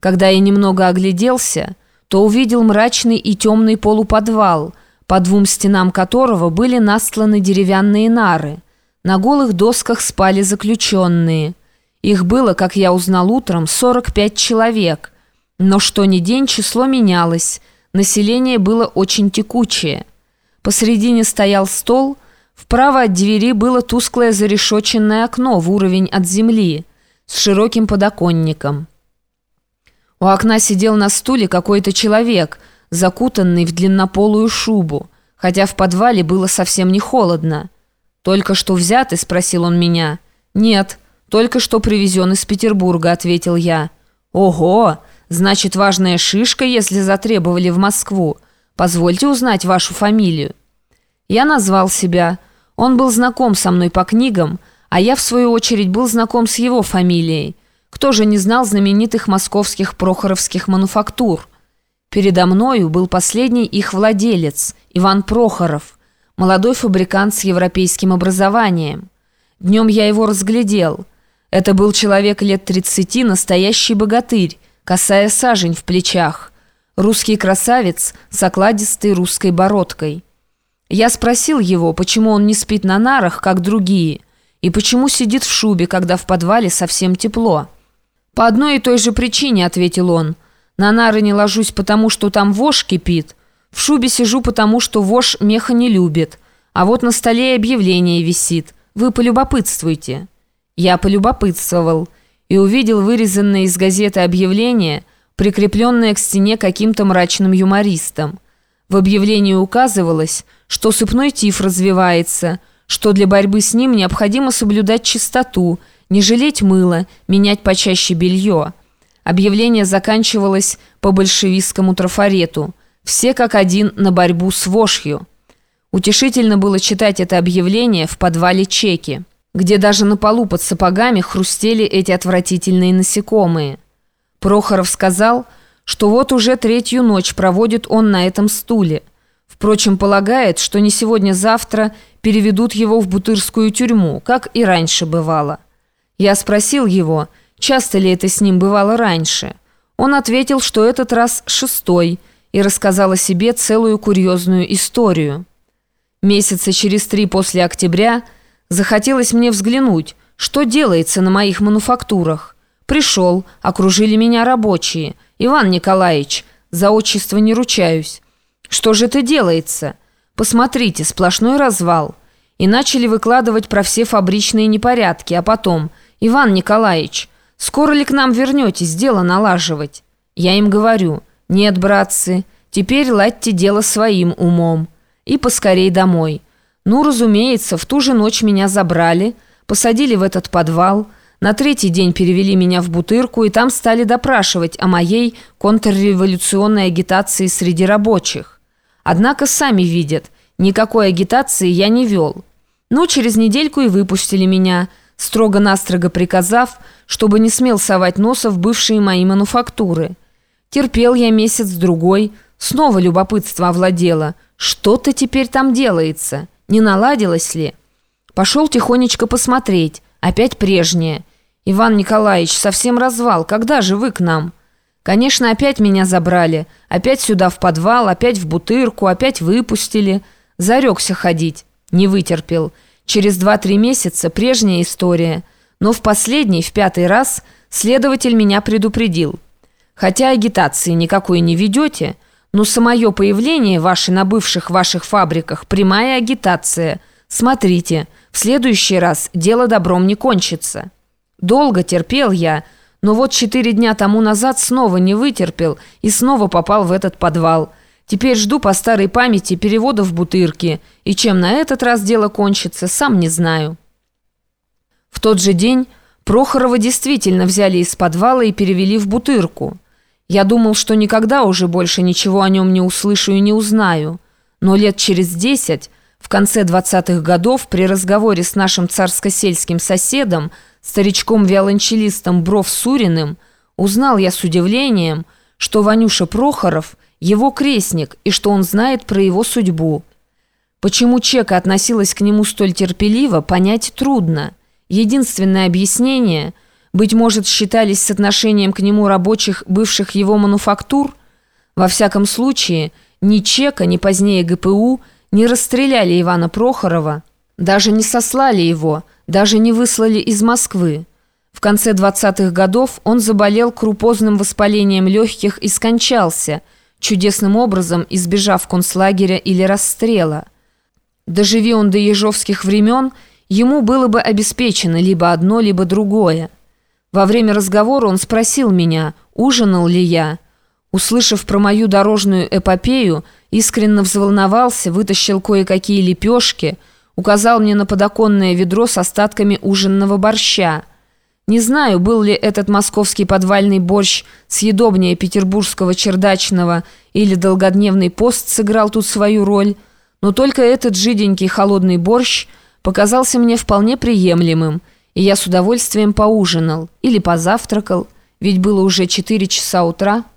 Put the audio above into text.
Когда я немного огляделся, то увидел мрачный и темный полуподвал, по двум стенам которого были настланы деревянные нары. На голых досках спали заключенные. Их было, как я узнал утром, 45 человек. Но что ни день число менялось, население было очень текучее. Посредине стоял стол, вправо от двери было тусклое зарешоченное окно в уровень от земли с широким подоконником. У окна сидел на стуле какой-то человек, закутанный в длиннополую шубу, хотя в подвале было совсем не холодно. «Только что взятый?» – спросил он меня. «Нет, только что привезен из Петербурга», – ответил я. «Ого! Значит, важная шишка, если затребовали в Москву. Позвольте узнать вашу фамилию». Я назвал себя. Он был знаком со мной по книгам, а я, в свою очередь, был знаком с его фамилией. Кто же не знал знаменитых московских прохоровских мануфактур? Передо мною был последний их владелец, Иван Прохоров, молодой фабрикант с европейским образованием. Днем я его разглядел. Это был человек лет 30, настоящий богатырь, косая сажень в плечах. Русский красавец с окладистой русской бородкой. Я спросил его, почему он не спит на нарах, как другие, и почему сидит в шубе, когда в подвале совсем тепло. «По одной и той же причине», — ответил он. «На нары не ложусь, потому что там вож кипит. В шубе сижу, потому что вож меха не любит. А вот на столе объявление висит. Вы полюбопытствуйте». Я полюбопытствовал и увидел вырезанное из газеты объявление, прикрепленное к стене каким-то мрачным юмористом. В объявлении указывалось, что сыпной тиф развивается, что для борьбы с ним необходимо соблюдать чистоту – не жалеть мыло, менять почаще белье. Объявление заканчивалось по большевистскому трафарету. Все как один на борьбу с вошью. Утешительно было читать это объявление в подвале чеки, где даже на полу под сапогами хрустели эти отвратительные насекомые. Прохоров сказал, что вот уже третью ночь проводит он на этом стуле. Впрочем, полагает, что не сегодня-завтра переведут его в Бутырскую тюрьму, как и раньше бывало. Я спросил его, часто ли это с ним бывало раньше. Он ответил, что этот раз шестой, и рассказал о себе целую курьезную историю. Месяца через три после октября захотелось мне взглянуть, что делается на моих мануфактурах. Пришел, окружили меня рабочие. «Иван Николаевич, за отчество не ручаюсь». «Что же это делается?» «Посмотрите, сплошной развал». И начали выкладывать про все фабричные непорядки, а потом – «Иван Николаевич, скоро ли к нам вернетесь дело налаживать?» Я им говорю, «Нет, братцы, теперь ладьте дело своим умом». И поскорей домой. Ну, разумеется, в ту же ночь меня забрали, посадили в этот подвал, на третий день перевели меня в Бутырку и там стали допрашивать о моей контрреволюционной агитации среди рабочих. Однако сами видят, никакой агитации я не вел. Ну, через недельку и выпустили меня – строго-настрого приказав, чтобы не смел совать носа в бывшие мои мануфактуры. Терпел я месяц-другой, снова любопытство овладело. Что-то теперь там делается, не наладилось ли? Пошел тихонечко посмотреть, опять прежнее. «Иван Николаевич, совсем развал, когда же вы к нам?» Конечно, опять меня забрали, опять сюда в подвал, опять в бутырку, опять выпустили. Зарекся ходить, не вытерпел. Через два-три месяца прежняя история, но в последний, в пятый раз, следователь меня предупредил. Хотя агитации никакой не ведете, но самое появление ваше на бывших ваших фабриках – прямая агитация. Смотрите, в следующий раз дело добром не кончится. Долго терпел я, но вот четыре дня тому назад снова не вытерпел и снова попал в этот подвал – Теперь жду по старой памяти перевода в бутырки, и чем на этот раз дело кончится, сам не знаю. В тот же день Прохорова действительно взяли из подвала и перевели в бутырку. Я думал, что никогда уже больше ничего о нем не услышу и не узнаю. Но лет через десять, в конце двадцатых годов, при разговоре с нашим царско-сельским соседом, старичком-виолончелистом Бров Суриным, узнал я с удивлением, что Ванюша Прохоров – его крестник и что он знает про его судьбу. Почему Чека относилась к нему столь терпеливо, понять трудно. Единственное объяснение – быть может, считались с отношением к нему рабочих бывших его мануфактур? Во всяком случае, ни ЧЕКа, ни позднее ГПУ не расстреляли Ивана Прохорова, даже не сослали его, даже не выслали из Москвы. В конце 20-х годов он заболел крупозным воспалением легких и скончался, чудесным образом избежав концлагеря или расстрела. Доживи он до ежовских времен, ему было бы обеспечено либо одно, либо другое. Во время разговора он спросил меня, ужинал ли я. Услышав про мою дорожную эпопею, искренне взволновался, вытащил кое-какие лепешки, указал мне на подоконное ведро с остатками ужинного борща. Не знаю, был ли этот московский подвальный борщ съедобнее петербургского чердачного или долгодневный пост сыграл тут свою роль, но только этот жиденький холодный борщ показался мне вполне приемлемым, и я с удовольствием поужинал или позавтракал, ведь было уже 4 часа утра –